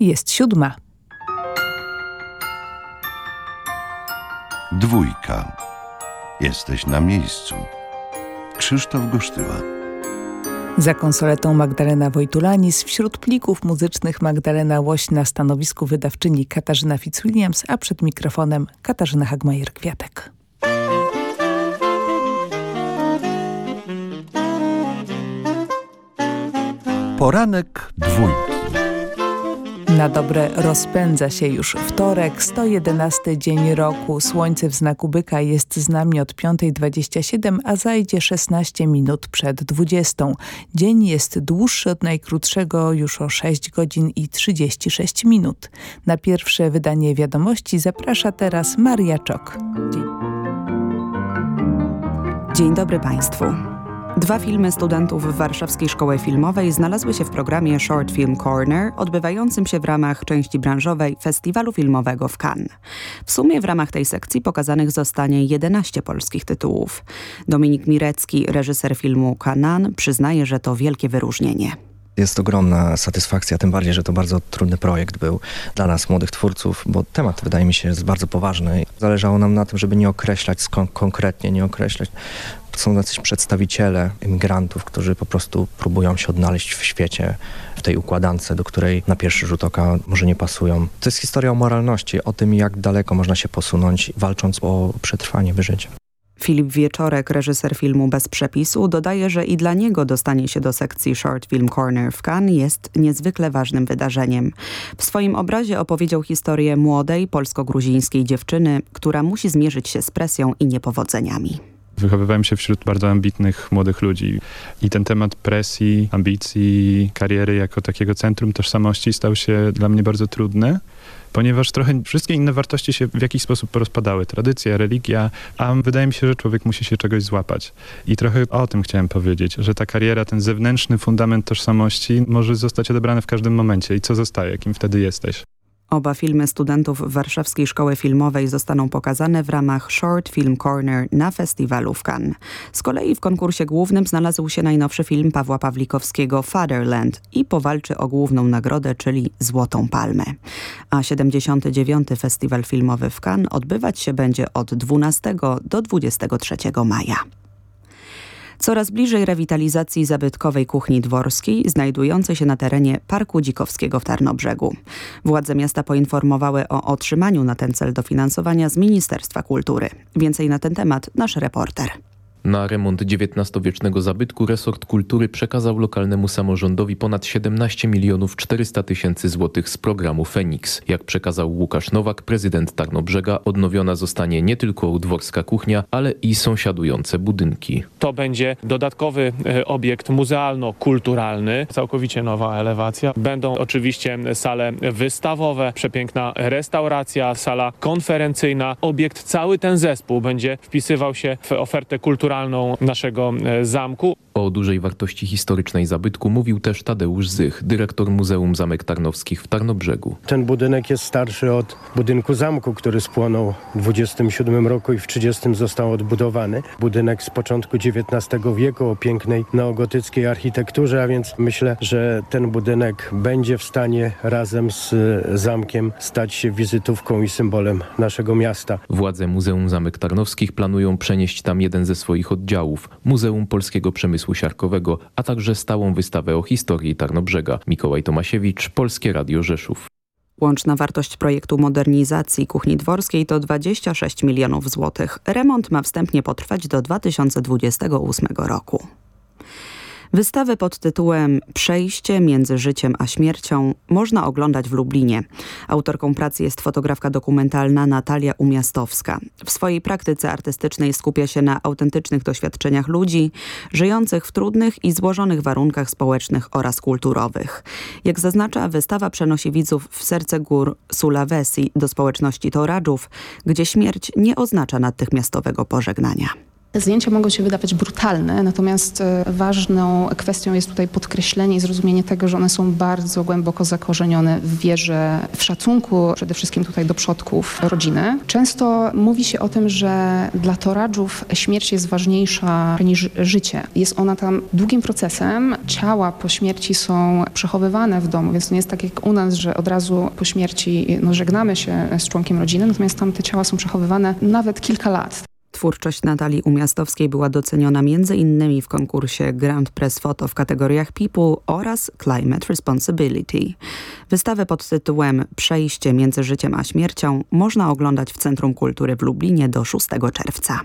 Jest siódma. Dwójka. Jesteś na miejscu. Krzysztof Gosztyła. Za konsoletą Magdalena Wojtulanis, wśród plików muzycznych Magdalena Łoś na stanowisku wydawczyni Katarzyna Fitzwilliams, a przed mikrofonem Katarzyna Hagmajer-Kwiatek. Poranek dwójki. Na dobre rozpędza się już wtorek, 111 dzień roku. Słońce w znaku byka jest z nami od 5.27, a zajdzie 16 minut przed 20. Dzień jest dłuższy od najkrótszego już o 6 godzin i 36 minut. Na pierwsze wydanie wiadomości zaprasza teraz Maria Czok. Dzień, dobry Państwu. Dwa filmy studentów Warszawskiej Szkoły Filmowej znalazły się w programie Short Film Corner, odbywającym się w ramach części branżowej Festiwalu Filmowego w Cannes. W sumie w ramach tej sekcji pokazanych zostanie 11 polskich tytułów. Dominik Mirecki, reżyser filmu Kanan, przyznaje, że to wielkie wyróżnienie. Jest ogromna satysfakcja, tym bardziej, że to bardzo trudny projekt był dla nas, młodych twórców, bo temat wydaje mi się jest bardzo poważny. Zależało nam na tym, żeby nie określać konkretnie, nie określać są jacyś przedstawiciele imigrantów, którzy po prostu próbują się odnaleźć w świecie, w tej układance, do której na pierwszy rzut oka może nie pasują. To jest historia o moralności, o tym, jak daleko można się posunąć, walcząc o przetrwanie, wyżycie. Filip Wieczorek, reżyser filmu Bez Przepisu, dodaje, że i dla niego dostanie się do sekcji Short Film Corner w Cannes jest niezwykle ważnym wydarzeniem. W swoim obrazie opowiedział historię młodej, polsko-gruzińskiej dziewczyny, która musi zmierzyć się z presją i niepowodzeniami. Wychowywałem się wśród bardzo ambitnych młodych ludzi i ten temat presji, ambicji, kariery jako takiego centrum tożsamości stał się dla mnie bardzo trudny ponieważ trochę wszystkie inne wartości się w jakiś sposób porozpadały. Tradycja, religia, a wydaje mi się, że człowiek musi się czegoś złapać. I trochę o tym chciałem powiedzieć, że ta kariera, ten zewnętrzny fundament tożsamości może zostać odebrany w każdym momencie. I co zostaje, kim wtedy jesteś? Oba filmy studentów Warszawskiej Szkoły Filmowej zostaną pokazane w ramach Short Film Corner na festiwalu w Cannes. Z kolei w konkursie głównym znalazł się najnowszy film Pawła Pawlikowskiego Fatherland i powalczy o główną nagrodę, czyli Złotą Palmę. A 79. Festiwal Filmowy w Cannes odbywać się będzie od 12 do 23 maja coraz bliżej rewitalizacji zabytkowej kuchni dworskiej znajdującej się na terenie Parku Dzikowskiego w Tarnobrzegu. Władze miasta poinformowały o otrzymaniu na ten cel dofinansowania z Ministerstwa Kultury. Więcej na ten temat nasz reporter. Na remont XIX-wiecznego zabytku resort kultury przekazał lokalnemu samorządowi ponad 17 milionów 400 tysięcy złotych z programu Feniks. Jak przekazał Łukasz Nowak, prezydent Tarnobrzega, odnowiona zostanie nie tylko udworska kuchnia, ale i sąsiadujące budynki. To będzie dodatkowy e, obiekt muzealno-kulturalny, całkowicie nowa elewacja. Będą oczywiście sale wystawowe, przepiękna restauracja, sala konferencyjna. Obiekt, cały ten zespół będzie wpisywał się w ofertę kulturalną naszego e, zamku. O dużej wartości historycznej zabytku mówił też Tadeusz Zych, dyrektor Muzeum Zamek Tarnowskich w Tarnobrzegu. Ten budynek jest starszy od budynku zamku, który spłonął w 27 roku i w 30 został odbudowany. Budynek z początku XIX wieku o pięknej neogotyckiej architekturze, a więc myślę, że ten budynek będzie w stanie razem z zamkiem stać się wizytówką i symbolem naszego miasta. Władze Muzeum Zamek Tarnowskich planują przenieść tam jeden ze swoich oddziałów, Muzeum Polskiego Przemysłu przemysłu siarkowego, a także stałą wystawę o historii Tarnobrzega. Mikołaj Tomasiewicz, Polskie Radio Rzeszów. Łączna wartość projektu modernizacji kuchni dworskiej to 26 milionów złotych. Remont ma wstępnie potrwać do 2028 roku. Wystawę pod tytułem Przejście między życiem a śmiercią można oglądać w Lublinie. Autorką pracy jest fotografka dokumentalna Natalia Umiastowska. W swojej praktyce artystycznej skupia się na autentycznych doświadczeniach ludzi żyjących w trudnych i złożonych warunkach społecznych oraz kulturowych. Jak zaznacza, wystawa przenosi widzów w serce gór Sulawesi do społeczności Toradżów, gdzie śmierć nie oznacza natychmiastowego pożegnania. Zdjęcia mogą się wydawać brutalne, natomiast e, ważną kwestią jest tutaj podkreślenie i zrozumienie tego, że one są bardzo głęboko zakorzenione w wierze, w szacunku przede wszystkim tutaj do przodków rodziny. Często mówi się o tym, że dla Toradżów śmierć jest ważniejsza niż życie. Jest ona tam długim procesem. Ciała po śmierci są przechowywane w domu, więc nie jest tak jak u nas, że od razu po śmierci no, żegnamy się z członkiem rodziny, natomiast tam te ciała są przechowywane nawet kilka lat. Twórczość Natalii Umiastowskiej była doceniona m.in. w konkursie Grand Press Photo w kategoriach People oraz Climate Responsibility. Wystawę pod tytułem Przejście między życiem a śmiercią można oglądać w Centrum Kultury w Lublinie do 6 czerwca.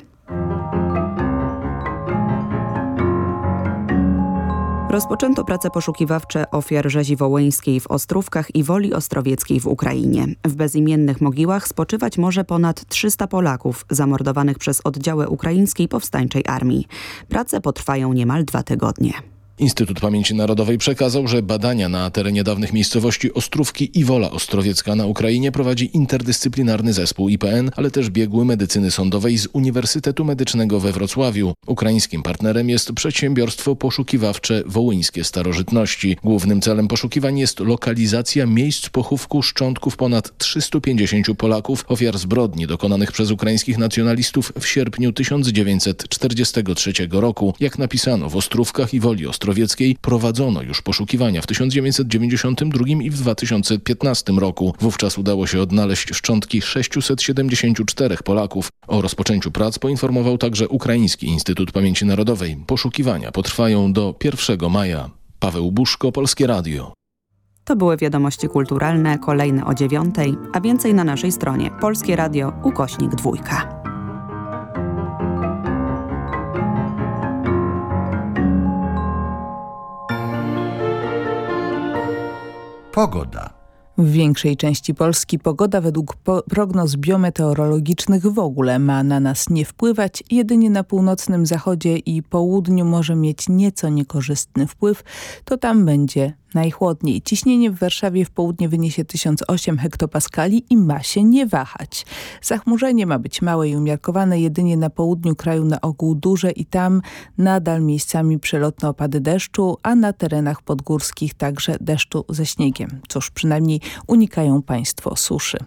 Rozpoczęto prace poszukiwawcze ofiar rzezi wołyńskiej w Ostrówkach i Woli Ostrowieckiej w Ukrainie. W bezimiennych mogiłach spoczywać może ponad 300 Polaków zamordowanych przez oddziały ukraińskiej powstańczej armii. Prace potrwają niemal dwa tygodnie. Instytut Pamięci Narodowej przekazał, że badania na terenie dawnych miejscowości Ostrówki i Wola Ostrowiecka na Ukrainie prowadzi interdyscyplinarny zespół IPN, ale też biegły medycyny sądowej z Uniwersytetu Medycznego we Wrocławiu. Ukraińskim partnerem jest przedsiębiorstwo poszukiwawcze Wołyńskie Starożytności. Głównym celem poszukiwań jest lokalizacja miejsc pochówku szczątków ponad 350 Polaków, ofiar zbrodni dokonanych przez ukraińskich nacjonalistów w sierpniu 1943 roku. Jak napisano w Ostrówkach i Woli Ostrowieckiej Ostrowieckiej prowadzono już poszukiwania w 1992 i w 2015 roku. Wówczas udało się odnaleźć szczątki 674 Polaków. O rozpoczęciu prac poinformował także Ukraiński Instytut Pamięci Narodowej. Poszukiwania potrwają do 1 maja. Paweł Buszko, Polskie Radio. To były wiadomości kulturalne, kolejne o dziewiątej, a więcej na naszej stronie Polskie Radio ukośnik dwójka. Pogoda. W większej części Polski pogoda według po prognoz biometeorologicznych w ogóle ma na nas nie wpływać, jedynie na północnym zachodzie i południu może mieć nieco niekorzystny wpływ, to tam będzie najchłodniej. Ciśnienie w Warszawie w południe wyniesie 1008 hektopaskali i ma się nie wahać. Zachmurzenie ma być małe i umiarkowane jedynie na południu kraju na ogół duże i tam nadal miejscami przelotne opady deszczu, a na terenach podgórskich także deszczu ze śniegiem. Cóż, przynajmniej unikają Państwo suszy.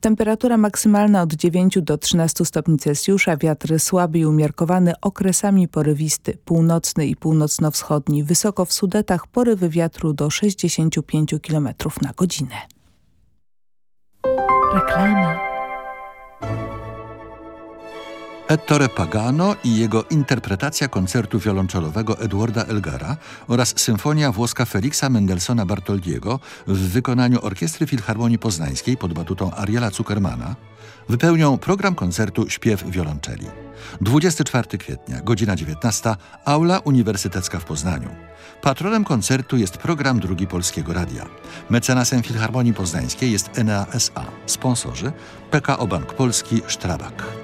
Temperatura maksymalna od 9 do 13 stopni Celsjusza, wiatr słaby i umiarkowany, okresami porywisty, północny i północno-wschodni, wysoko w Sudetach porywy wiatru do 65 km na godzinę. Reklama. Ettore Pagano i jego interpretacja koncertu wiolonczelowego Edwarda Elgara oraz symfonia włoska Felixa Mendelssohna Bartoldiego w wykonaniu Orkiestry Filharmonii Poznańskiej pod batutą Ariela Zuckermana wypełnią program koncertu Śpiew wiolonczeli. 24 kwietnia, godzina 19, Aula Uniwersytecka w Poznaniu. Patronem koncertu jest program Drugi Polskiego Radia. Mecenasem Filharmonii Poznańskiej jest Enea S.A. Sponsorzy PKO Bank Polski Strabak.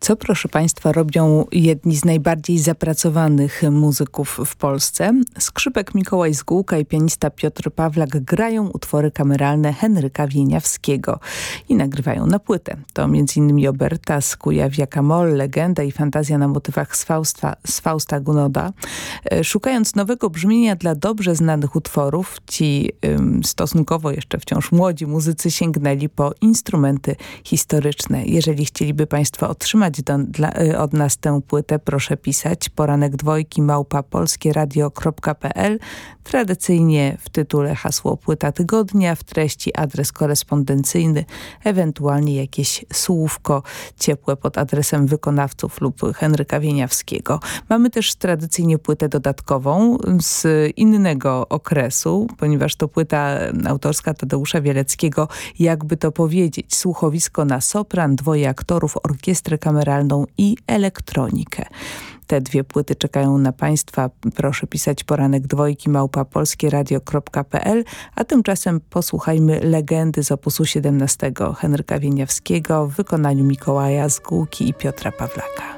Co, proszę Państwa, robią jedni z najbardziej zapracowanych muzyków w Polsce? Skrzypek Mikołaj Zgółka i pianista Piotr Pawlak grają utwory kameralne Henryka Wieniawskiego i nagrywają na płytę. To m.in. Oberta z Kujawiaka Moll, Legenda i Fantazja na motywach z Fausta, z Fausta Gunoda. E, szukając nowego brzmienia dla dobrze znanych utworów, ci stosunkowo jeszcze wciąż młodzi muzycy sięgnęli po instrumenty historyczne. Jeżeli chcieliby Państwo otrzymać otrzymać do, dla, y, od nas tę płytę, proszę pisać poranek dwojki małpa polskieradio.pl. Tradycyjnie w tytule hasło płyta tygodnia, w treści adres korespondencyjny, ewentualnie jakieś słówko ciepłe pod adresem wykonawców lub Henryka Wieniawskiego. Mamy też tradycyjnie płytę dodatkową z innego okresu, ponieważ to płyta autorska Tadeusza Wieleckiego, jakby to powiedzieć, słuchowisko na sopran, dwoje aktorów, orkiestrę kameralną i elektronikę. Te dwie płyty czekają na Państwa. Proszę pisać poranek dwojki małpa polskieradio.pl, a tymczasem posłuchajmy legendy z opusu 17 Henryka Wieniawskiego w wykonaniu Mikołaja Zgółki i Piotra Pawlaka.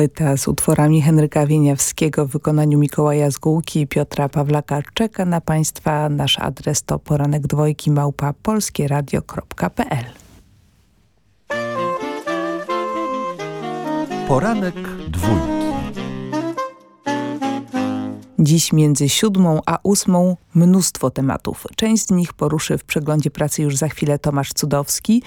Płyta z utworami Henryka Wieniawskiego w wykonaniu Mikołaja Zgółki i Piotra Pawlaka czeka na Państwa. Nasz adres to poranek dwojki małpa polskieradio.pl Poranek Dziś między siódmą a ósmą mnóstwo tematów. Część z nich poruszy w przeglądzie pracy już za chwilę Tomasz Cudowski.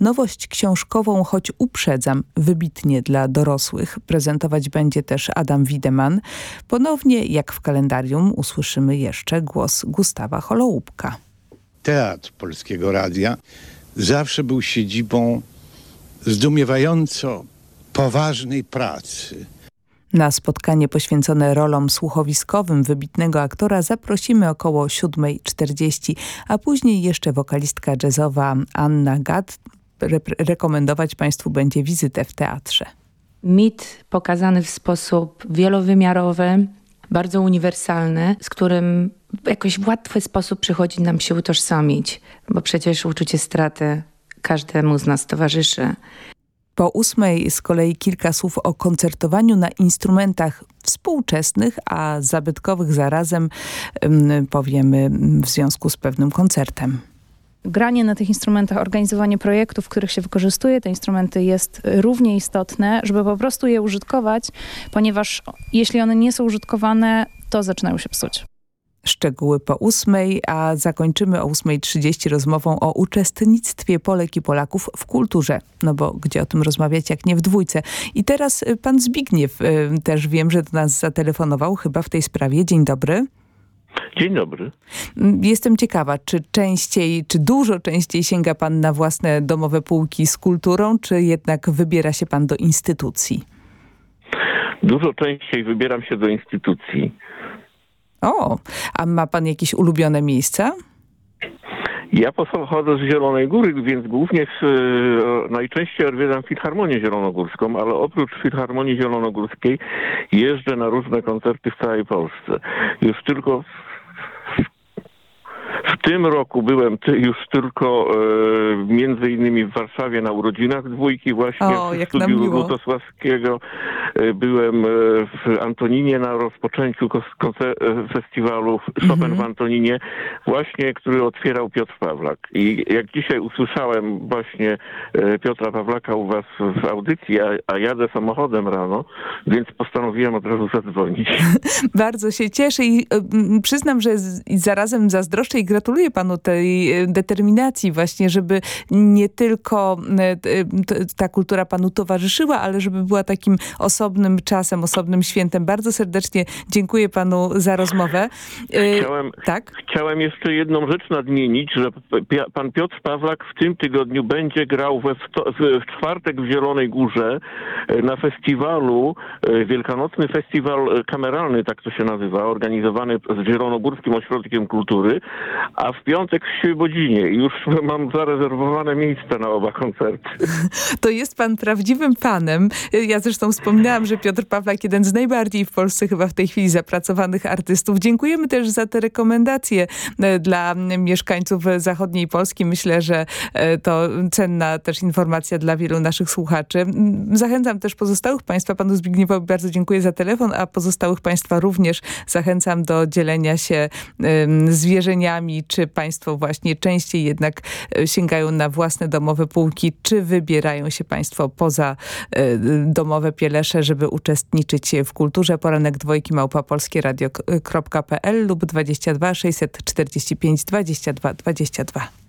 Nowość książkową, choć uprzedzam, wybitnie dla dorosłych. Prezentować będzie też Adam Wideman. Ponownie, jak w kalendarium, usłyszymy jeszcze głos Gustawa Holoubka. Teatr Polskiego Radia zawsze był siedzibą zdumiewająco poważnej pracy na spotkanie poświęcone rolom słuchowiskowym wybitnego aktora zaprosimy około 7.40, a później jeszcze wokalistka jazzowa Anna Gad re rekomendować Państwu będzie wizytę w teatrze. Mit pokazany w sposób wielowymiarowy, bardzo uniwersalny, z którym jakoś w łatwy sposób przychodzi nam się utożsamić, bo przecież uczucie straty każdemu z nas towarzyszy. Po ósmej z kolei kilka słów o koncertowaniu na instrumentach współczesnych, a zabytkowych zarazem powiemy w związku z pewnym koncertem granie na tych instrumentach, organizowanie projektów, których się wykorzystuje te instrumenty jest równie istotne, żeby po prostu je użytkować, ponieważ jeśli one nie są użytkowane, to zaczynają się psuć. Szczegóły po ósmej, a zakończymy o 8.30 rozmową o uczestnictwie Polek i Polaków w kulturze. No bo gdzie o tym rozmawiać, jak nie w dwójce. I teraz y, pan Zbigniew y, też wiem, że do nas zatelefonował chyba w tej sprawie. Dzień dobry. Dzień dobry. Mm, jestem ciekawa, czy częściej, czy dużo częściej sięga pan na własne domowe półki z kulturą, czy jednak wybiera się pan do instytucji? Dużo częściej wybieram się do instytucji. O, a ma pan jakieś ulubione miejsca? Ja pochodzę z Zielonej Góry, więc głównie z, e, najczęściej odwiedzam Filharmonię Zielonogórską, ale oprócz Filharmonii Zielonogórskiej jeżdżę na różne koncerty w całej Polsce. Już tylko w tym roku byłem już tylko e, między innymi w Warszawie na urodzinach dwójki właśnie o, w studiu Lutosławskiego. E, byłem e, w Antoninie na rozpoczęciu e, festiwalu Chopin mm -hmm. w Antoninie właśnie, który otwierał Piotr Pawlak. I jak dzisiaj usłyszałem właśnie Piotra Pawlaka u was w audycji, a, a jadę samochodem rano, więc postanowiłem od razu zadzwonić. Bardzo się cieszę i y, przyznam, że z, zarazem zazdroszczę i gratuluję panu tej e, determinacji właśnie, żeby nie tylko e, ta kultura panu towarzyszyła, ale żeby była takim osobnym czasem, osobnym świętem. Bardzo serdecznie dziękuję panu za rozmowę. E, chciałem, tak? chciałem jeszcze jedną rzecz nadmienić, że pan Piotr Pawlak w tym tygodniu będzie grał we w, w czwartek w Zielonej Górze na festiwalu, Wielkanocny Festiwal Kameralny, tak to się nazywa, organizowany z Zielonogórskim Ośrodkiem Kultury, a w piątek w Świebodzinie. Już mam zarezerwowane miejsce na oba koncerty. To jest pan prawdziwym fanem. Ja zresztą wspominałam, że Piotr Pawlak jeden z najbardziej w Polsce chyba w tej chwili zapracowanych artystów. Dziękujemy też za te rekomendacje e, dla mieszkańców zachodniej Polski. Myślę, że e, to cenna też informacja dla wielu naszych słuchaczy. Zachęcam też pozostałych państwa, panu Zbigniewowi bardzo dziękuję za telefon, a pozostałych państwa również zachęcam do dzielenia się zwierzeniami czy państwo właśnie częściej jednak e, sięgają na własne domowe półki, czy wybierają się państwo poza e, domowe pielesze, żeby uczestniczyć w kulturze. Poranek dwojki małpa polskieradio.pl lub 22 645 22 22.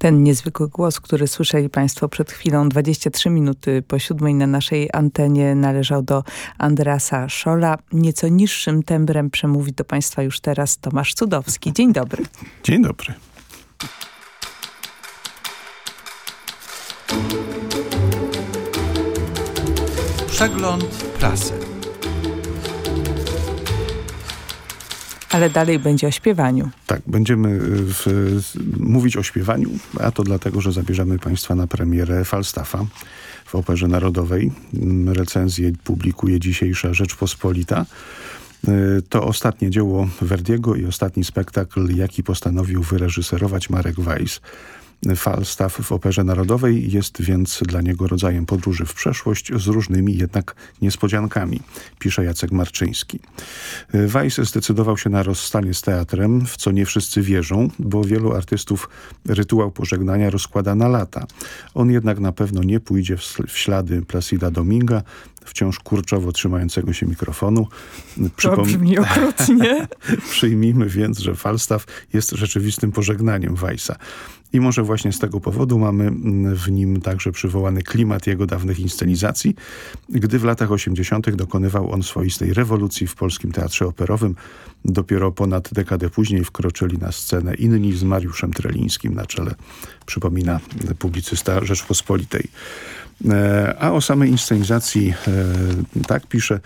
Ten niezwykły głos, który słyszeli Państwo przed chwilą, 23 minuty po siódmej na naszej antenie należał do Andrasa Szola. Nieco niższym tembrem przemówi do Państwa już teraz Tomasz Cudowski. Dzień dobry. Dzień dobry. Przegląd prasy. Ale dalej będzie o śpiewaniu. Tak, będziemy y, w, mówić o śpiewaniu, a to dlatego, że zabierzemy Państwa na premierę Falstaffa w Operze Narodowej. Mm, recenzję publikuje dzisiejsza Rzeczpospolita. Y, to ostatnie dzieło Verdiego i ostatni spektakl, jaki postanowił wyreżyserować Marek Weiss. Falstaff w Operze Narodowej jest więc dla niego rodzajem podróży w przeszłość z różnymi jednak niespodziankami, pisze Jacek Marczyński. Weiss zdecydował się na rozstanie z teatrem, w co nie wszyscy wierzą, bo wielu artystów rytuał pożegnania rozkłada na lata. On jednak na pewno nie pójdzie w ślady Placida Dominga, wciąż kurczowo trzymającego się mikrofonu. Przypom brzmi okrutnie. Przyjmijmy więc, że Falstaff jest rzeczywistym pożegnaniem Weissa. I może właśnie z tego powodu mamy w nim także przywołany klimat jego dawnych inscenizacji, gdy w latach 80. dokonywał on swoistej rewolucji w polskim teatrze operowym. Dopiero ponad dekadę później wkroczyli na scenę inni z Mariuszem Trelińskim na czele, przypomina publicysta Rzeczpospolitej. E, a o samej inscenizacji, e, tak pisze,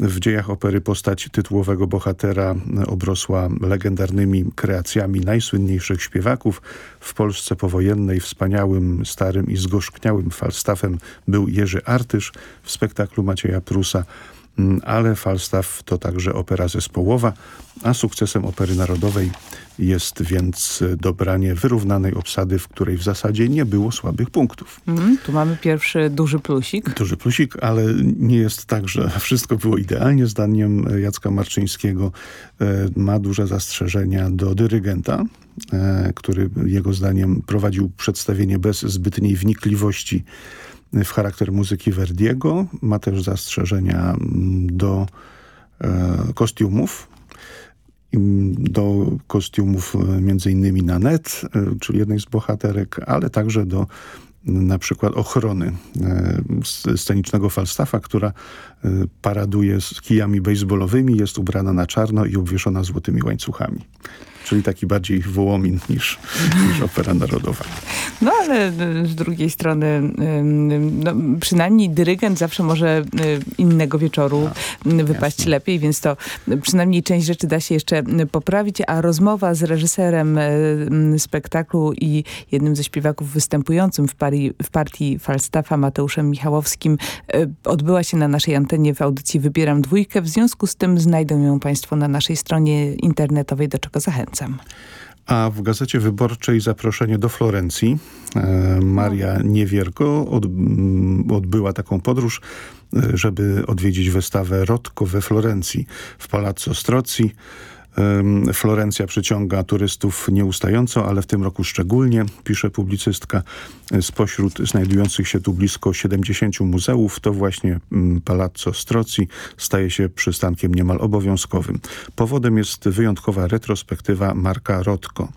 w dziejach opery postać tytułowego bohatera obrosła legendarnymi kreacjami najsłynniejszych śpiewaków. W Polsce powojennej wspaniałym, starym i zgorzkniałym falstafem był Jerzy Artysz w spektaklu Macieja Prusa ale Falstaff to także opera zespołowa, a sukcesem Opery Narodowej jest więc dobranie wyrównanej obsady, w której w zasadzie nie było słabych punktów. Mm, tu mamy pierwszy duży plusik. Duży plusik, ale nie jest tak, że wszystko było idealnie. Zdaniem Jacka Marczyńskiego e, ma duże zastrzeżenia do dyrygenta, e, który jego zdaniem prowadził przedstawienie bez zbytniej wnikliwości w charakter muzyki Verdiego. Ma też zastrzeżenia mm, do e, kostiumów, do kostiumów e, między innymi Nanet, e, czyli jednej z bohaterek, ale także do na przykład ochrony scenicznego Falstaffa, która paraduje z kijami baseballowymi, jest ubrana na czarno i obwieszona złotymi łańcuchami czyli taki bardziej wołomin niż, niż opera narodowa. No ale z drugiej strony no, przynajmniej dyrygent zawsze może innego wieczoru no, wypaść jasne. lepiej, więc to przynajmniej część rzeczy da się jeszcze poprawić, a rozmowa z reżyserem spektaklu i jednym ze śpiewaków występującym w, pari, w partii Falstaffa, Mateuszem Michałowskim, odbyła się na naszej antenie w audycji Wybieram Dwójkę. W związku z tym znajdą ją Państwo na naszej stronie internetowej, do czego zachęcam. A w Gazecie Wyborczej zaproszenie do Florencji. E, Maria Niewierko od, odbyła taką podróż, e, żeby odwiedzić wystawę Rotko we Florencji w Palazzo Strozzi. Florencja przyciąga turystów nieustająco, ale w tym roku szczególnie, pisze publicystka. Spośród znajdujących się tu blisko 70 muzeów, to właśnie mm, Palazzo Strozzi staje się przystankiem niemal obowiązkowym. Powodem jest wyjątkowa retrospektywa Marka Rotko.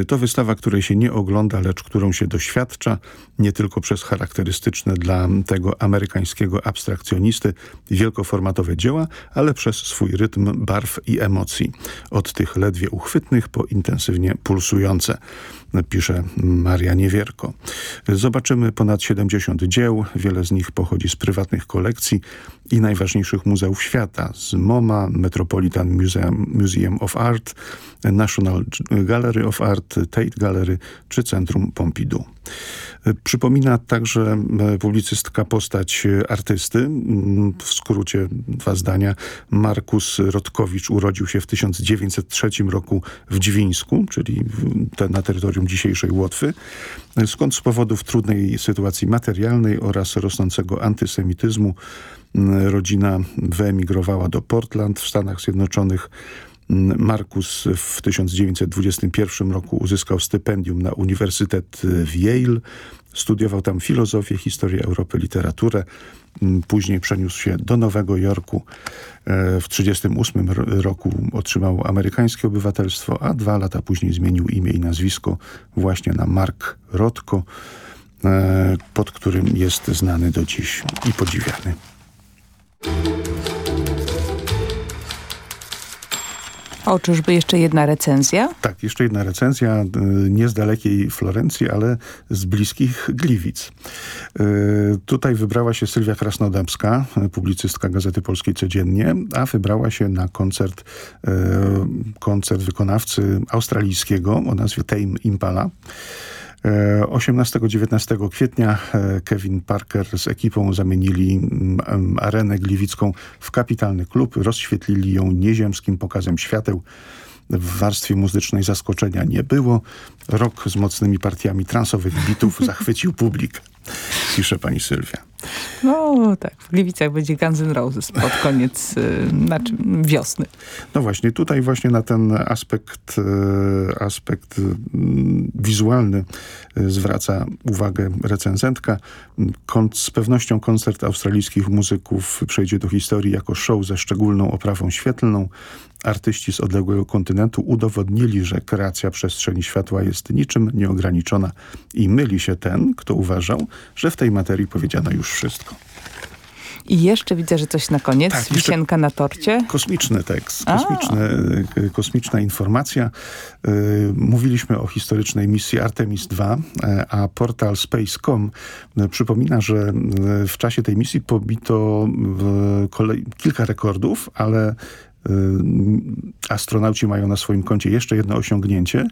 Y, to wystawa, której się nie ogląda, lecz którą się doświadcza, nie tylko przez charakterystyczne dla tego amerykańskiego abstrakcjonisty wielkoformatowe dzieła, ale przez swój rytm barw i emocji. Od tych ledwie uchwytnych po intensywnie pulsujące pisze Maria Niewierko. Zobaczymy ponad 70 dzieł, wiele z nich pochodzi z prywatnych kolekcji i najważniejszych muzeów świata, z MoMA, Metropolitan Museum, Museum of Art, National Gallery of Art, Tate Gallery czy Centrum Pompidou. Przypomina także e, publicystka postać artysty. Mm, w skrócie dwa zdania. Markus Rotkowicz urodził się w 1903 roku w Dźwińsku, czyli na terytorium dzisiejszej Łotwy. Skąd z powodów trudnej sytuacji materialnej oraz rosnącego antysemityzmu rodzina wyemigrowała do Portland w Stanach Zjednoczonych Markus w 1921 roku uzyskał stypendium na Uniwersytet w Yale. Studiował tam filozofię, historię Europy, literaturę. Później przeniósł się do Nowego Jorku. E, w 1938 roku otrzymał amerykańskie obywatelstwo, a dwa lata później zmienił imię i nazwisko właśnie na Mark Rotko, e, pod którym jest znany do dziś i podziwiany. O, czyżby jeszcze jedna recenzja? Tak, jeszcze jedna recenzja, y, nie z dalekiej Florencji, ale z bliskich Gliwic. Y, tutaj wybrała się Sylwia Krasnodębska, publicystka Gazety Polskiej Codziennie, a wybrała się na koncert, koncert wykonawcy australijskiego o nazwie Tame Impala. 18-19 kwietnia e, Kevin Parker z ekipą zamienili mm, arenę gliwicką w kapitalny klub, rozświetlili ją nieziemskim pokazem świateł. W warstwie muzycznej zaskoczenia nie było. Rok z mocnymi partiami transowych bitów zachwycił publik, pisze pani Sylwia. No tak, w Gliwicach będzie Guns N' Roses pod koniec znaczy wiosny. No właśnie, tutaj właśnie na ten aspekt, y, aspekt y, wizualny zwraca uwagę recenzentka. z pewnością koncert australijskich muzyków przejdzie do historii jako show ze szczególną oprawą świetlną. Artyści z odległego kontynentu udowodnili, że kreacja przestrzeni światła jest niczym nieograniczona i myli się ten, kto uważał, że w tej materii powiedziano już wszystko. I jeszcze widzę, że coś na koniec, tak, wisienka na torcie. Kosmiczny tekst, kosmiczny, e, kosmiczna informacja. E, mówiliśmy o historycznej misji Artemis II, e, a portal Space.com przypomina, że w czasie tej misji pobito kilka rekordów, ale astronauci mają na swoim koncie jeszcze jedno osiągnięcie,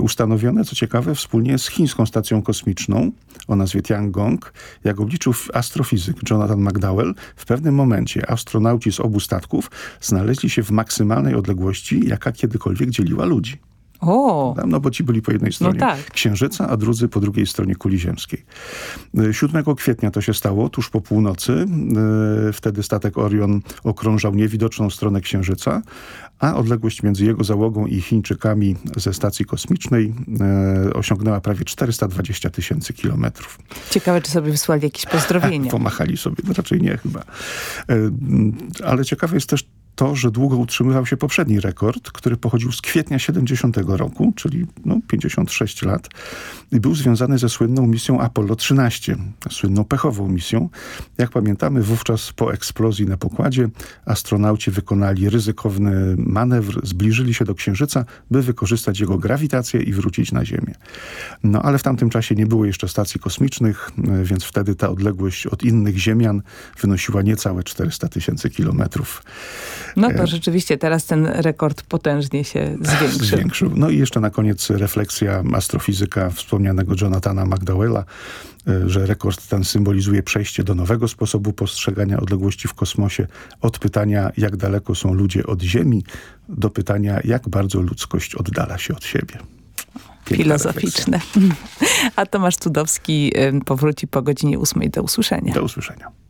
ustanowione, co ciekawe, wspólnie z chińską stacją kosmiczną o nazwie Tiangong. Jak obliczył astrofizyk Jonathan McDowell, w pewnym momencie astronauci z obu statków znaleźli się w maksymalnej odległości, jaka kiedykolwiek dzieliła ludzi. O. No bo ci byli po jednej stronie no tak. Księżyca, a drudzy po drugiej stronie kuli ziemskiej. 7 e, kwietnia to się stało, tuż po północy. E, wtedy statek Orion okrążał niewidoczną stronę Księżyca, a odległość między jego załogą i Chińczykami ze stacji kosmicznej e, osiągnęła prawie 420 tysięcy kilometrów. Ciekawe, czy sobie wysłali jakieś pozdrowienia. Pomachali sobie, no raczej nie chyba. Ale ciekawe jest też to, że długo utrzymywał się poprzedni rekord, który pochodził z kwietnia 70 roku, czyli no, 56 lat i był związany ze słynną misją Apollo 13, słynną pechową misją. Jak pamiętamy, wówczas po eksplozji na pokładzie astronauci wykonali ryzykowny manewr, zbliżyli się do Księżyca, by wykorzystać jego grawitację i wrócić na Ziemię. No ale w tamtym czasie nie było jeszcze stacji kosmicznych, więc wtedy ta odległość od innych Ziemian wynosiła niecałe 400 tysięcy kilometrów. No to e, rzeczywiście teraz ten rekord potężnie się zwiększył. zwiększył. No i jeszcze na koniec refleksja astrofizyka wspomnianego Jonathana McDowella, e, że rekord ten symbolizuje przejście do nowego sposobu postrzegania odległości w kosmosie od pytania, jak daleko są ludzie od Ziemi, do pytania, jak bardzo ludzkość oddala się od siebie. Piękna Filozoficzne. Refleksja. A Tomasz Cudowski powróci po godzinie ósmej. Do usłyszenia. Do usłyszenia.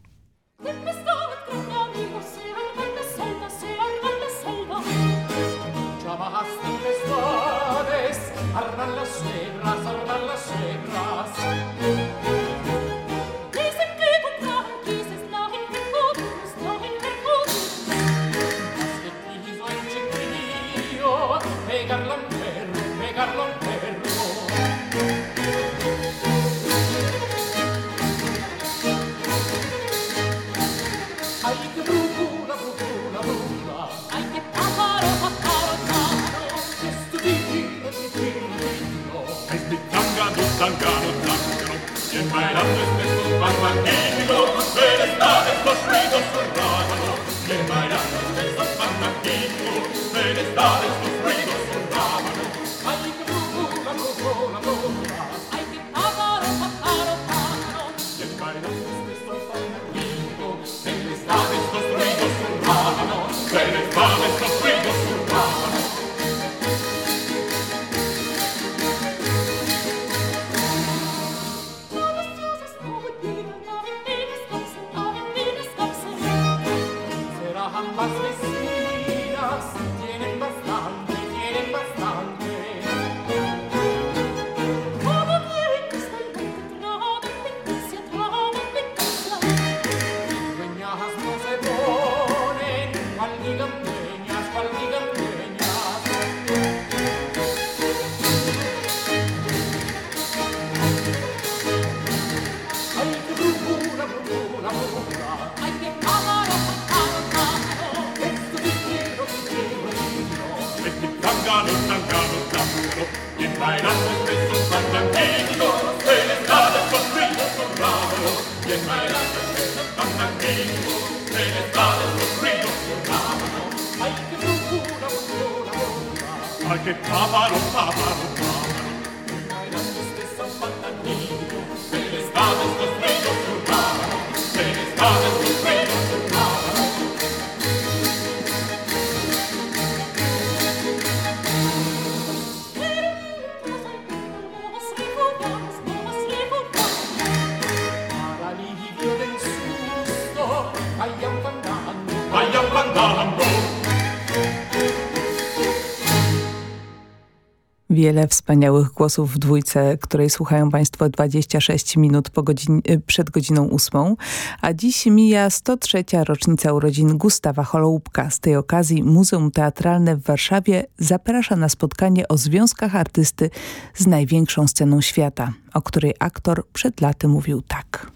Wiele wspaniałych głosów w dwójce, której słuchają Państwo 26 minut godzin, y, przed godziną ósmą, a dziś mija 103. rocznica urodzin Gustawa Holoubka. Z tej okazji Muzeum Teatralne w Warszawie zaprasza na spotkanie o związkach artysty z największą sceną świata, o której aktor przed laty mówił tak.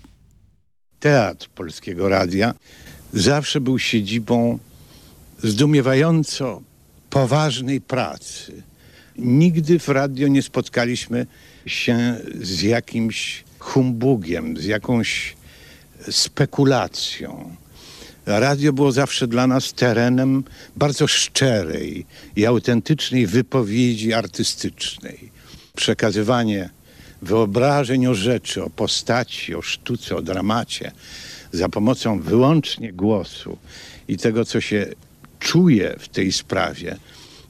Teatr Polskiego Radia zawsze był siedzibą zdumiewająco poważnej pracy Nigdy w radio nie spotkaliśmy się z jakimś humbugiem, z jakąś spekulacją. Radio było zawsze dla nas terenem bardzo szczerej i autentycznej wypowiedzi artystycznej. Przekazywanie wyobrażeń o rzeczy, o postaci, o sztuce, o dramacie za pomocą wyłącznie głosu i tego, co się czuje w tej sprawie,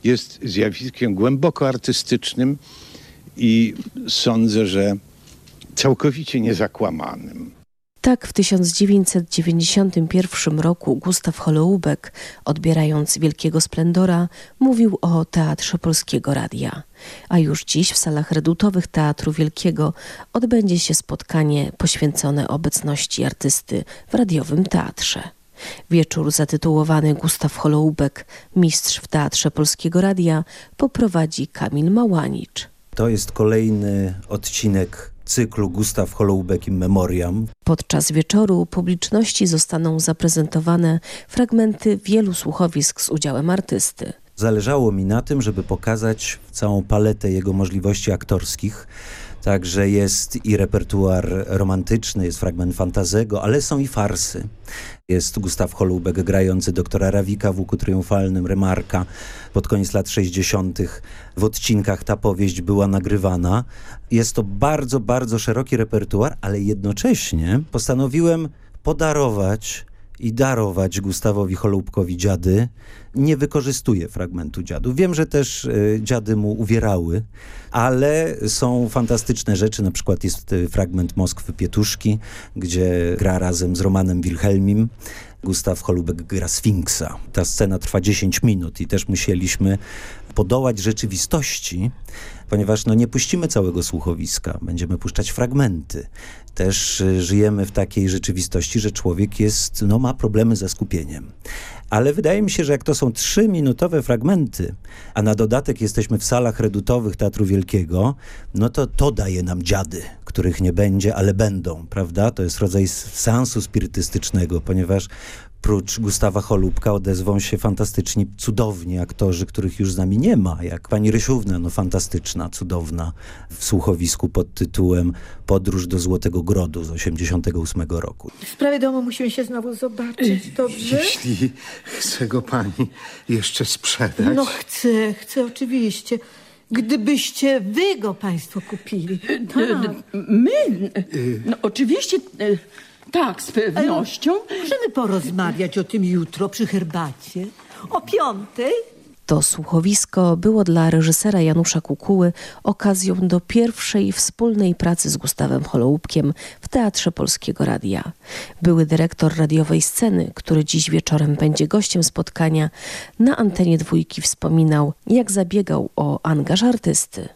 jest zjawiskiem głęboko artystycznym i sądzę, że całkowicie niezakłamanym. Tak w 1991 roku Gustaw Holoubek, odbierając wielkiego splendora, mówił o Teatrze Polskiego Radia. A już dziś w salach redutowych Teatru Wielkiego odbędzie się spotkanie poświęcone obecności artysty w radiowym teatrze. Wieczór zatytułowany Gustaw Holoubek, mistrz w Teatrze Polskiego Radia, poprowadzi Kamil Małanicz. To jest kolejny odcinek cyklu Gustaw Holoubek in Memoriam. Podczas wieczoru publiczności zostaną zaprezentowane fragmenty wielu słuchowisk z udziałem artysty. Zależało mi na tym, żeby pokazać całą paletę jego możliwości aktorskich, Także jest i repertuar romantyczny, jest fragment fantazego, ale są i farsy. Jest Gustaw Holubek grający doktora Rawika w Łuku Triumfalnym, Remarka. Pod koniec lat 60. w odcinkach ta powieść była nagrywana. Jest to bardzo, bardzo szeroki repertuar, ale jednocześnie postanowiłem podarować i darować Gustawowi Holubkowi dziady, nie wykorzystuje fragmentu dziadów. Wiem, że też y, dziady mu uwierały, ale są fantastyczne rzeczy. Na przykład jest y, fragment Moskwy Pietuszki, gdzie gra razem z Romanem Wilhelmim. Gustaw Holubek gra Sfinksa. Ta scena trwa 10 minut i też musieliśmy podołać rzeczywistości, ponieważ no, nie puścimy całego słuchowiska, będziemy puszczać fragmenty. Też y, żyjemy w takiej rzeczywistości, że człowiek jest, no, ma problemy ze skupieniem. Ale wydaje mi się, że jak to są trzyminutowe fragmenty, a na dodatek jesteśmy w salach redutowych Teatru Wielkiego, no to to daje nam dziady, których nie będzie, ale będą, prawda? To jest rodzaj seansu spirytystycznego, ponieważ Prócz Gustawa Cholubka odezwą się fantastyczni, cudowni aktorzy, których już z nami nie ma, jak pani Rysiówna, no fantastyczna, cudowna, w słuchowisku pod tytułem Podróż do Złotego Grodu z 88 roku. W sprawie domu musimy się znowu zobaczyć, dobrze? Jeśli chce go pani jeszcze sprzedać. No chcę, chcę oczywiście. Gdybyście wy go państwo kupili. Tak. My? No oczywiście... Tak, z pewnością. Ale możemy porozmawiać o tym jutro przy herbacie. o piątej. To słuchowisko było dla reżysera Janusza Kukuły okazją do pierwszej wspólnej pracy z Gustawem Holoubkiem w Teatrze Polskiego Radia. Były dyrektor radiowej sceny, który dziś wieczorem będzie gościem spotkania, na antenie dwójki wspominał, jak zabiegał o angaż artysty.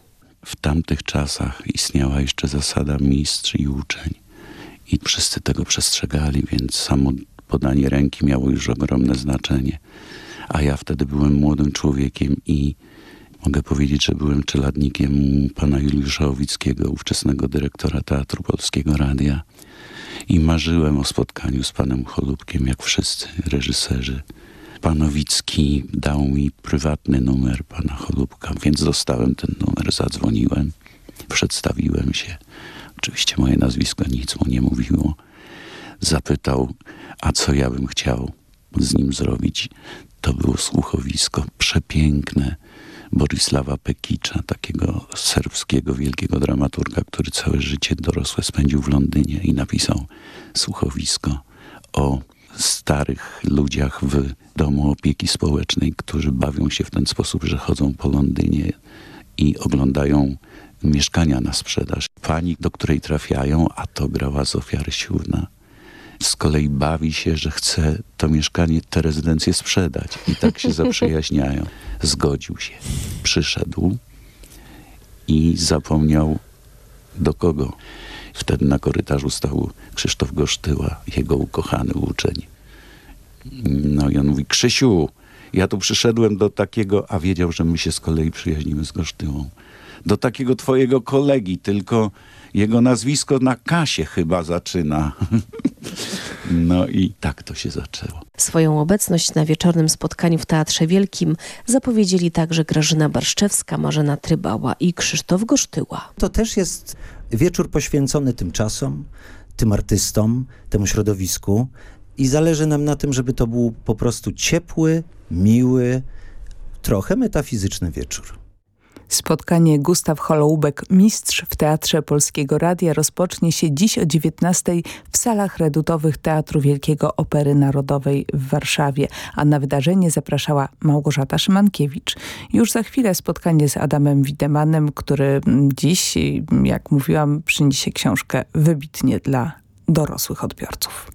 W tamtych czasach istniała jeszcze zasada mistrz i uczeń i wszyscy tego przestrzegali, więc samo podanie ręki miało już ogromne znaczenie a ja wtedy byłem młodym człowiekiem i mogę powiedzieć, że byłem czeladnikiem pana Juliusza Owickiego, ówczesnego dyrektora Teatru Polskiego Radia i marzyłem o spotkaniu z panem Cholubkiem, jak wszyscy reżyserzy. Pan Owicki dał mi prywatny numer pana Cholubka, więc dostałem ten numer, zadzwoniłem, przedstawiłem się. Oczywiście moje nazwisko nic mu nie mówiło. Zapytał, a co ja bym chciał z nim zrobić. To było słuchowisko przepiękne Borisława Pekicza, takiego serbskiego wielkiego dramaturga, który całe życie dorosłe spędził w Londynie i napisał słuchowisko o starych ludziach w domu opieki społecznej, którzy bawią się w ten sposób, że chodzą po Londynie i oglądają mieszkania na sprzedaż. Pani, do której trafiają, a to grała Zofia Rysiówna, z kolei bawi się, że chce to mieszkanie, tę rezydencję sprzedać. I tak się zaprzyjaźniają. Zgodził się. Przyszedł i zapomniał do kogo. Wtedy na korytarzu stał Krzysztof Gosztyła, jego ukochany uczeń. No i on mówi, Krzysiu, ja tu przyszedłem do takiego, a wiedział, że my się z kolei przyjaźnimy z Gosztyłą, do takiego twojego kolegi, tylko jego nazwisko na kasie chyba zaczyna. No i tak to się zaczęło. Swoją obecność na wieczornym spotkaniu w Teatrze Wielkim zapowiedzieli także Grażyna Barszczewska, Marzena Trybała i Krzysztof Gosztyła. To też jest wieczór poświęcony tym czasom, tym artystom, temu środowisku i zależy nam na tym, żeby to był po prostu ciepły, miły, trochę metafizyczny wieczór. Spotkanie Gustaw Holoubek, mistrz w Teatrze Polskiego Radia rozpocznie się dziś o 19 w salach redutowych Teatru Wielkiego Opery Narodowej w Warszawie, a na wydarzenie zapraszała Małgorzata Szymankiewicz. Już za chwilę spotkanie z Adamem Widemanem, który dziś, jak mówiłam, przyniesie książkę wybitnie dla dorosłych odbiorców.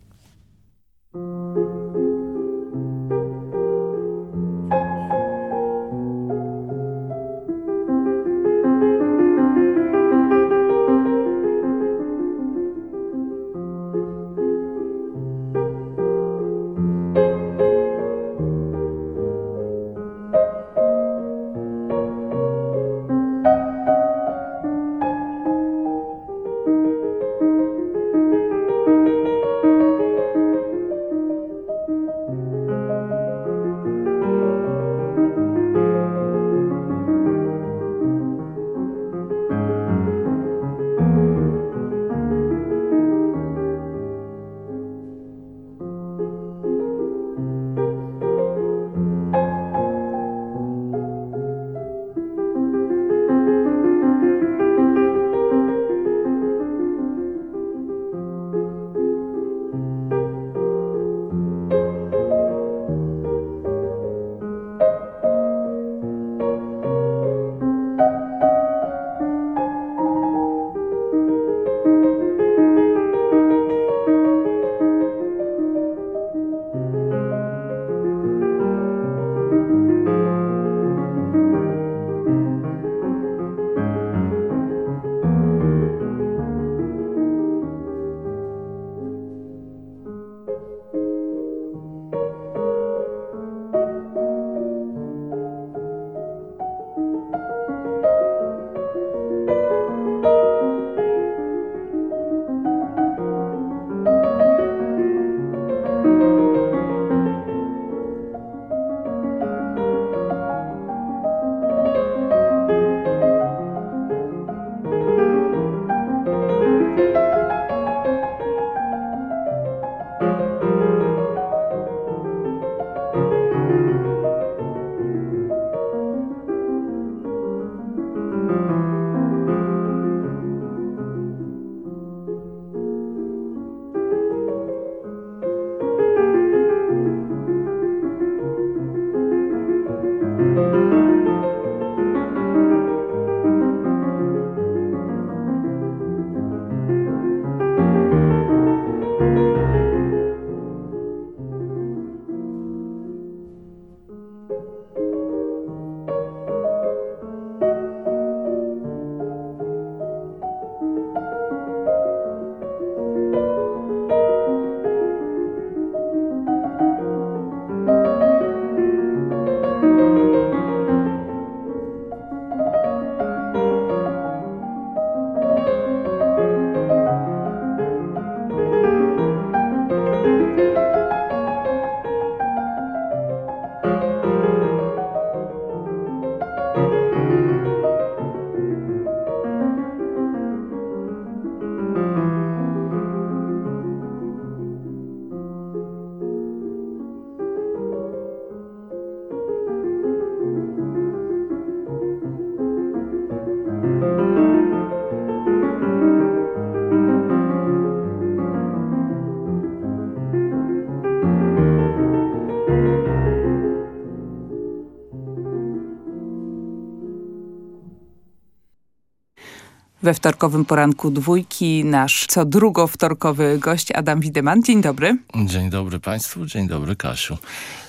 We wtorkowym poranku dwójki nasz co drugo wtorkowy gość Adam Wideman. Dzień dobry. Dzień dobry Państwu, dzień dobry Kasiu.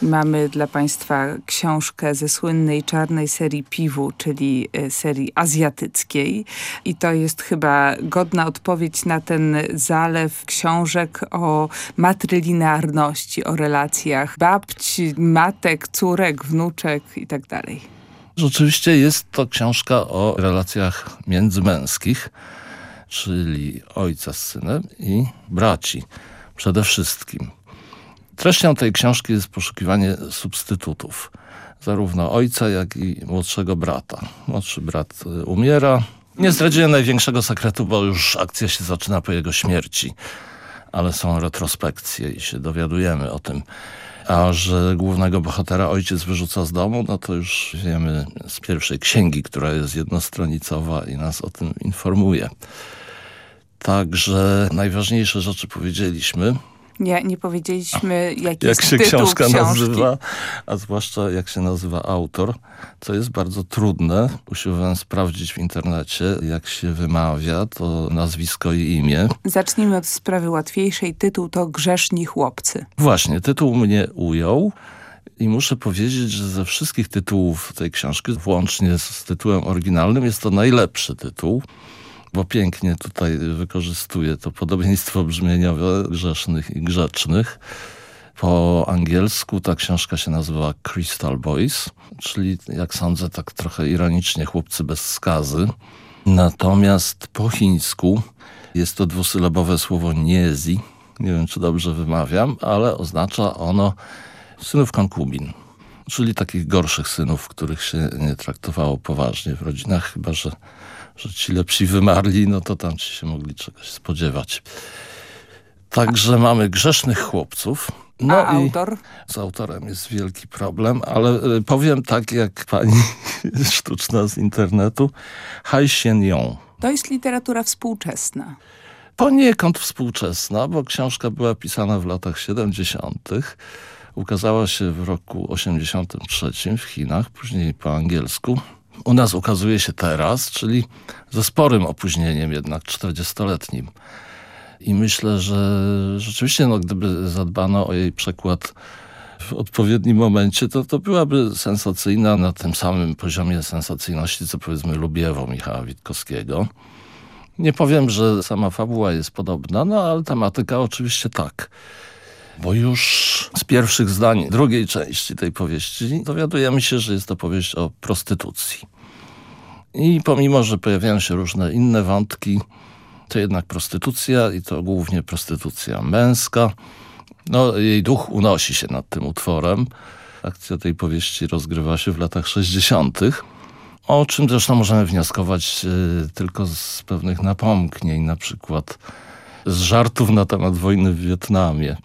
Mamy dla Państwa książkę ze słynnej czarnej serii Piwu, czyli e, serii azjatyckiej. I to jest chyba godna odpowiedź na ten zalew książek o matrylinearności, o relacjach babci, matek, córek, wnuczek i tak. Rzeczywiście jest to książka o relacjach międzymęskich, czyli ojca z synem i braci przede wszystkim. Treścią tej książki jest poszukiwanie substytutów, zarówno ojca, jak i młodszego brata. Młodszy brat y, umiera. Nie zdradziłem największego sekretu, bo już akcja się zaczyna po jego śmierci, ale są retrospekcje i się dowiadujemy o tym, a że głównego bohatera ojciec wyrzuca z domu, no to już wiemy z pierwszej księgi, która jest jednostronicowa i nas o tym informuje. Także najważniejsze rzeczy powiedzieliśmy. Nie, nie powiedzieliśmy, jaki jak jest się tytuł książka książki. nazywa, a zwłaszcza jak się nazywa autor, co jest bardzo trudne. Usiłowałem sprawdzić w internecie, jak się wymawia to nazwisko i imię. Zacznijmy od sprawy łatwiejszej. Tytuł to Grzeszni chłopcy. Właśnie, tytuł mnie ujął. I muszę powiedzieć, że ze wszystkich tytułów tej książki, włącznie z tytułem oryginalnym, jest to najlepszy tytuł bo pięknie tutaj wykorzystuje to podobieństwo brzmieniowe grzesznych i grzecznych. Po angielsku ta książka się nazywa Crystal Boys, czyli jak sądzę tak trochę ironicznie chłopcy bez skazy. Natomiast po chińsku jest to dwusylabowe słowo niezi. Nie wiem, czy dobrze wymawiam, ale oznacza ono synów konkubin czyli takich gorszych synów, których się nie traktowało poważnie w rodzinach, chyba że że ci lepsi wymarli, no to tam ci się mogli czegoś spodziewać. Także mamy grzesznych chłopców. No A autor? Z autorem jest wielki problem, ale y, powiem tak jak pani sztuczna z internetu, Hai Xian Yong. To jest literatura współczesna. Poniekąd współczesna, bo książka była pisana w latach 70. Ukazała się w roku 83 w Chinach, później po angielsku. U nas ukazuje się teraz, czyli ze sporym opóźnieniem jednak, 40-letnim. I myślę, że rzeczywiście, no, gdyby zadbano o jej przekład w odpowiednim momencie, to, to byłaby sensacyjna na tym samym poziomie sensacyjności, co powiedzmy Lubiewo Michała Witkowskiego. Nie powiem, że sama fabuła jest podobna, no ale tematyka oczywiście tak. Bo już z pierwszych zdań drugiej części tej powieści dowiadujemy się, że jest to powieść o prostytucji. I pomimo, że pojawiają się różne inne wątki, to jednak prostytucja i to głównie prostytucja męska. No, jej duch unosi się nad tym utworem. Akcja tej powieści rozgrywa się w latach 60., o czym zresztą możemy wnioskować y, tylko z pewnych napomknień, na przykład z żartów na temat wojny w Wietnamie.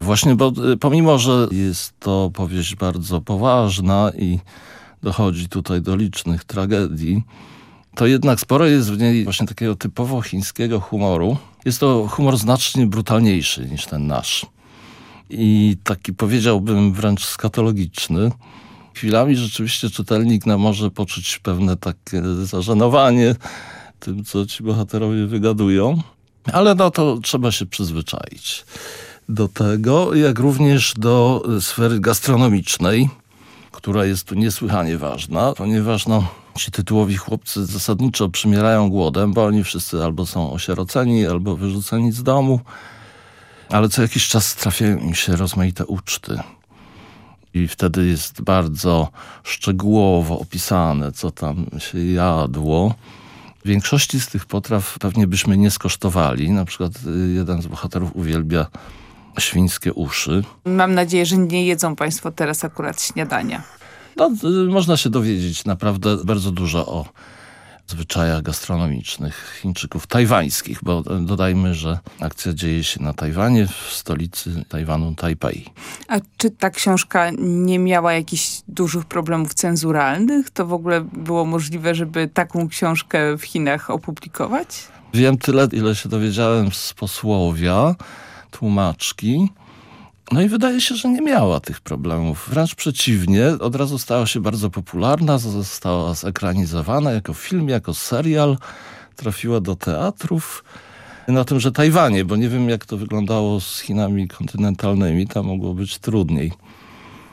Właśnie, bo y, pomimo, że jest to powieść bardzo poważna i dochodzi tutaj do licznych tragedii, to jednak sporo jest w niej właśnie takiego typowo chińskiego humoru. Jest to humor znacznie brutalniejszy niż ten nasz. I taki powiedziałbym wręcz skatologiczny. Chwilami rzeczywiście czytelnik no, może poczuć pewne takie zażenowanie tym, co ci bohaterowie wygadują. Ale no to trzeba się przyzwyczaić do tego, jak również do sfery gastronomicznej, która jest tu niesłychanie ważna, ponieważ no, ci tytułowi chłopcy zasadniczo przymierają głodem, bo oni wszyscy albo są osieroceni, albo wyrzuceni z domu, ale co jakiś czas trafiają im się rozmaite uczty. I wtedy jest bardzo szczegółowo opisane, co tam się jadło. Większości z tych potraw pewnie byśmy nie skosztowali. Na przykład y, jeden z bohaterów uwielbia świńskie uszy. Mam nadzieję, że nie jedzą Państwo teraz akurat śniadania. No, y, można się dowiedzieć naprawdę bardzo dużo o zwyczajach gastronomicznych Chińczyków tajwańskich, bo y, dodajmy, że akcja dzieje się na Tajwanie, w stolicy Tajwanu Tajpej. A czy ta książka nie miała jakichś dużych problemów cenzuralnych? To w ogóle było możliwe, żeby taką książkę w Chinach opublikować? Wiem tyle, ile się dowiedziałem z posłowia, tłumaczki. No i wydaje się, że nie miała tych problemów. Wręcz przeciwnie, od razu stała się bardzo popularna, została zekranizowana jako film, jako serial. trafiła do teatrów na tym, że Tajwanie, bo nie wiem jak to wyglądało z Chinami kontynentalnymi, tam mogło być trudniej.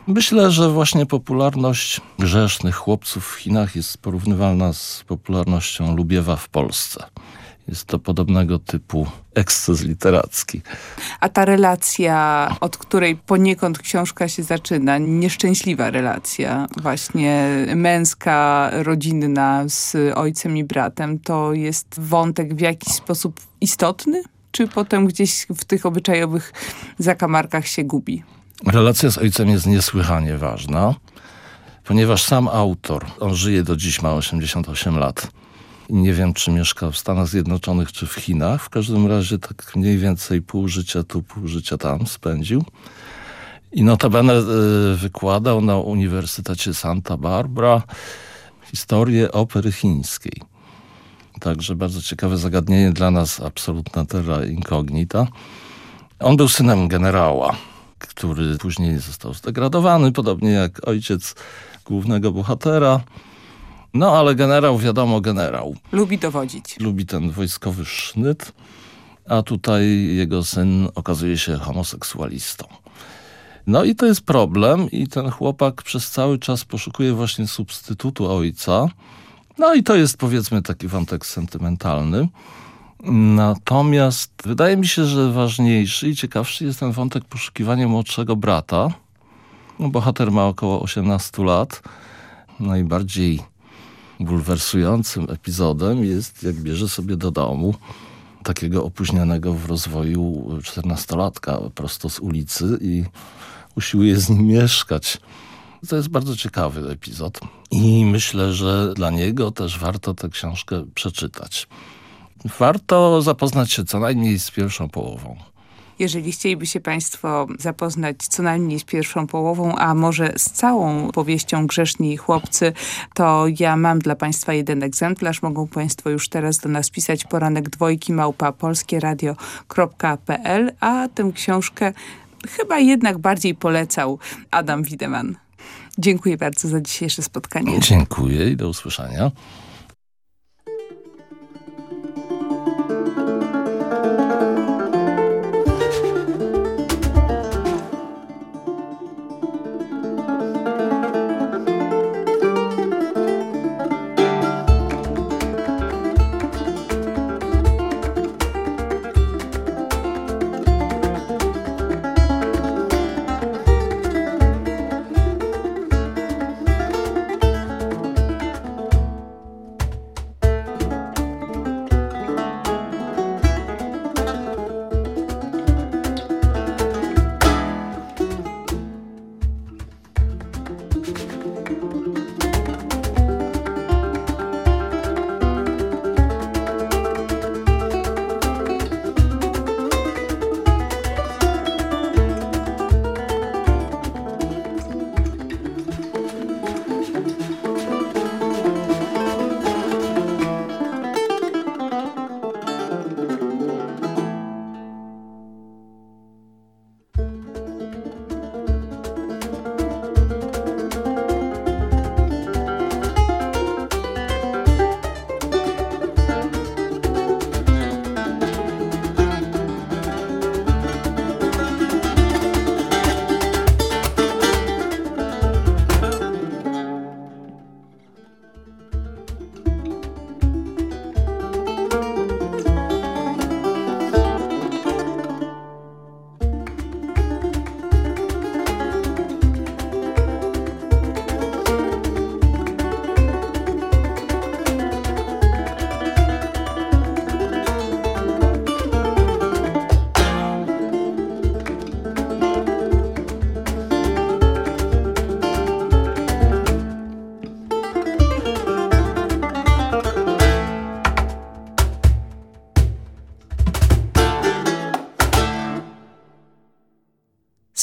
Myślę, że właśnie popularność grzesznych chłopców w Chinach jest porównywalna z popularnością Lubiewa w Polsce. Jest to podobnego typu eksces literacki. A ta relacja, od której poniekąd książka się zaczyna, nieszczęśliwa relacja, właśnie męska, rodzinna z ojcem i bratem, to jest wątek w jakiś sposób istotny? Czy potem gdzieś w tych obyczajowych zakamarkach się gubi? Relacja z ojcem jest niesłychanie ważna, ponieważ sam autor, on żyje do dziś, ma 88 lat, nie wiem, czy mieszka w Stanach Zjednoczonych, czy w Chinach. W każdym razie tak mniej więcej pół życia tu, pół życia tam spędził. I notabene y, wykładał na Uniwersytecie Santa Barbara historię opery chińskiej. Także bardzo ciekawe zagadnienie dla nas, absolutna terra incognita. On był synem generała, który później został zdegradowany, podobnie jak ojciec głównego bohatera. No ale generał, wiadomo, generał. Lubi dowodzić. Lubi ten wojskowy sznyt, a tutaj jego syn okazuje się homoseksualistą. No i to jest problem i ten chłopak przez cały czas poszukuje właśnie substytutu ojca. No i to jest powiedzmy taki wątek sentymentalny. Natomiast wydaje mi się, że ważniejszy i ciekawszy jest ten wątek poszukiwania młodszego brata. No, bohater ma około 18 lat. Najbardziej bulwersującym epizodem jest, jak bierze sobie do domu takiego opóźnionego w rozwoju czternastolatka prosto z ulicy i usiłuje z nim mieszkać. To jest bardzo ciekawy epizod i myślę, że dla niego też warto tę książkę przeczytać. Warto zapoznać się co najmniej z pierwszą połową. Jeżeli chcieliby się Państwo zapoznać co najmniej z pierwszą połową, a może z całą powieścią Grzeszni Chłopcy, to ja mam dla Państwa jeden egzemplarz. Mogą Państwo już teraz do nas pisać poranek dwojki małpa polskieradio.pl, a tę książkę chyba jednak bardziej polecał Adam Wideman. Dziękuję bardzo za dzisiejsze spotkanie. Dziękuję i do usłyszenia.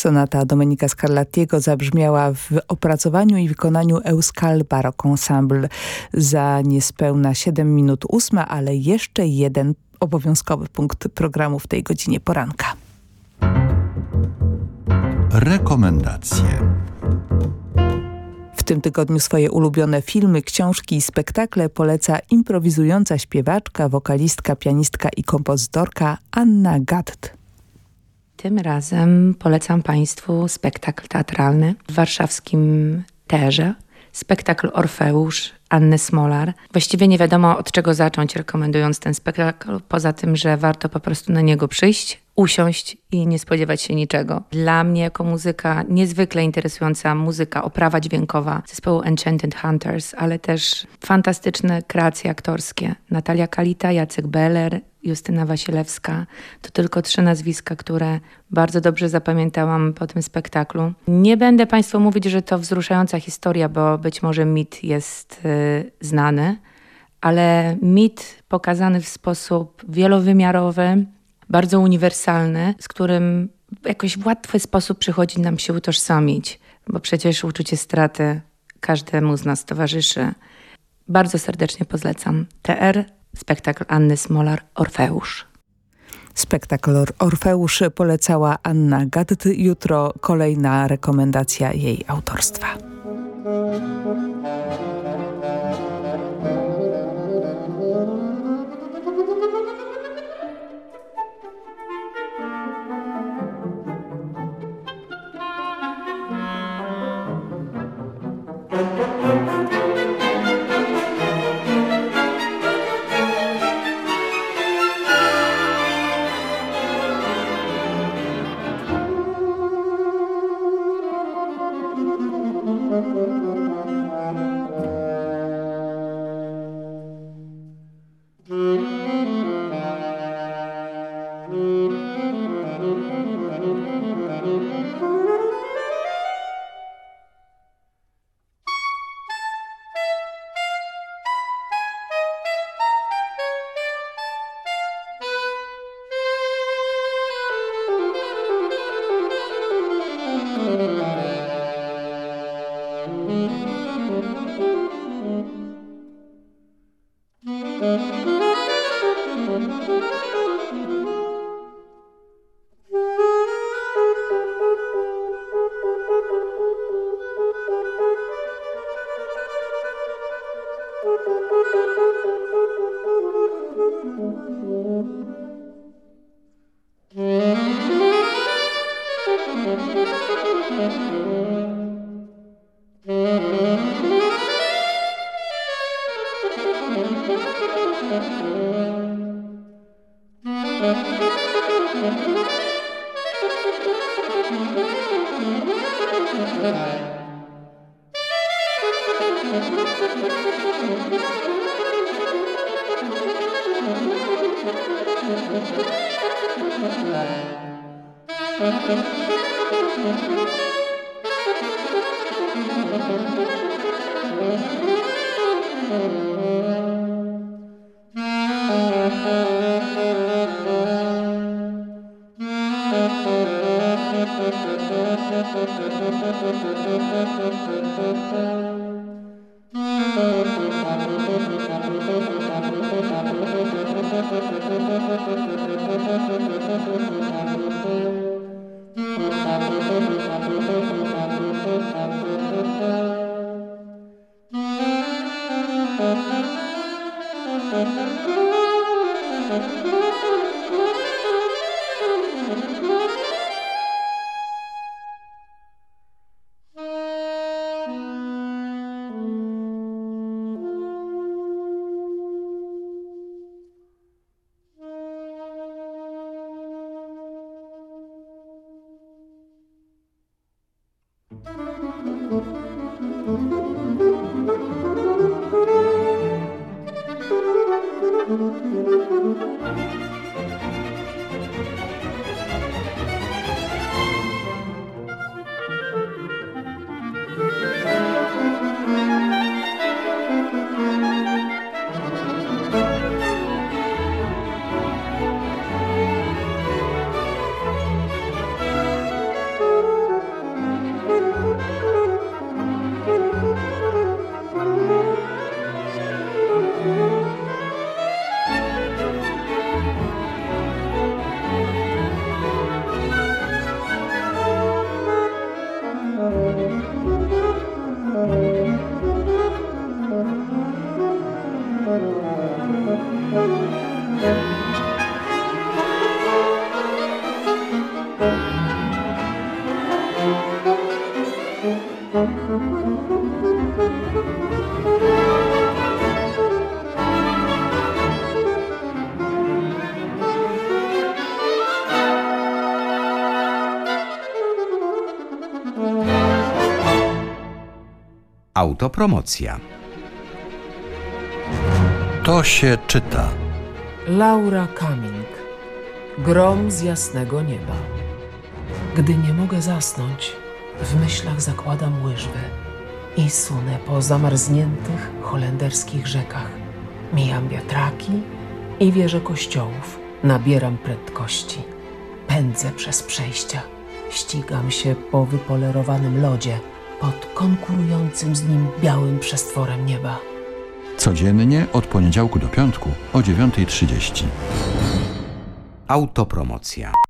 Sonata Domenika Scarlattiego zabrzmiała w opracowaniu i wykonaniu Euskal Baroque Ensemble za niespełna 7 minut 8, ale jeszcze jeden obowiązkowy punkt programu w tej godzinie poranka. Rekomendacje. W tym tygodniu swoje ulubione filmy, książki i spektakle poleca improwizująca śpiewaczka, wokalistka, pianistka i kompozytorka Anna Gatt. Tym razem polecam Państwu spektakl teatralny w warszawskim Terze. Spektakl Orfeusz Anny Smolar. Właściwie nie wiadomo od czego zacząć rekomendując ten spektakl, poza tym, że warto po prostu na niego przyjść, usiąść i nie spodziewać się niczego. Dla mnie jako muzyka niezwykle interesująca muzyka, oprawa dźwiękowa zespołu Enchanted Hunters, ale też fantastyczne kreacje aktorskie. Natalia Kalita, Jacek Beller, Justyna Wasielewska. To tylko trzy nazwiska, które bardzo dobrze zapamiętałam po tym spektaklu. Nie będę Państwu mówić, że to wzruszająca historia, bo być może mit jest y, znany, ale mit pokazany w sposób wielowymiarowy, bardzo uniwersalny, z którym jakoś w łatwy sposób przychodzi nam się utożsamić, bo przecież uczucie straty każdemu z nas towarzyszy. Bardzo serdecznie polecam. TR, spektakl Anny Smolar, Orfeusz. Spektakl Orfeusz polecała Anna Gadd. Jutro kolejna rekomendacja jej autorstwa. Müzik Autopromocja. To się czyta. Laura Cumming. Grom z jasnego nieba. Gdy nie mogę zasnąć, w myślach zakładam łyżwy i sunę po zamarzniętych holenderskich rzekach. Mijam wiatraki i wieże kościołów. Nabieram prędkości. Pędzę przez przejścia. Ścigam się po wypolerowanym lodzie pod konkurującym z nim białym przestworem nieba. Codziennie od poniedziałku do piątku o 9.30. Autopromocja.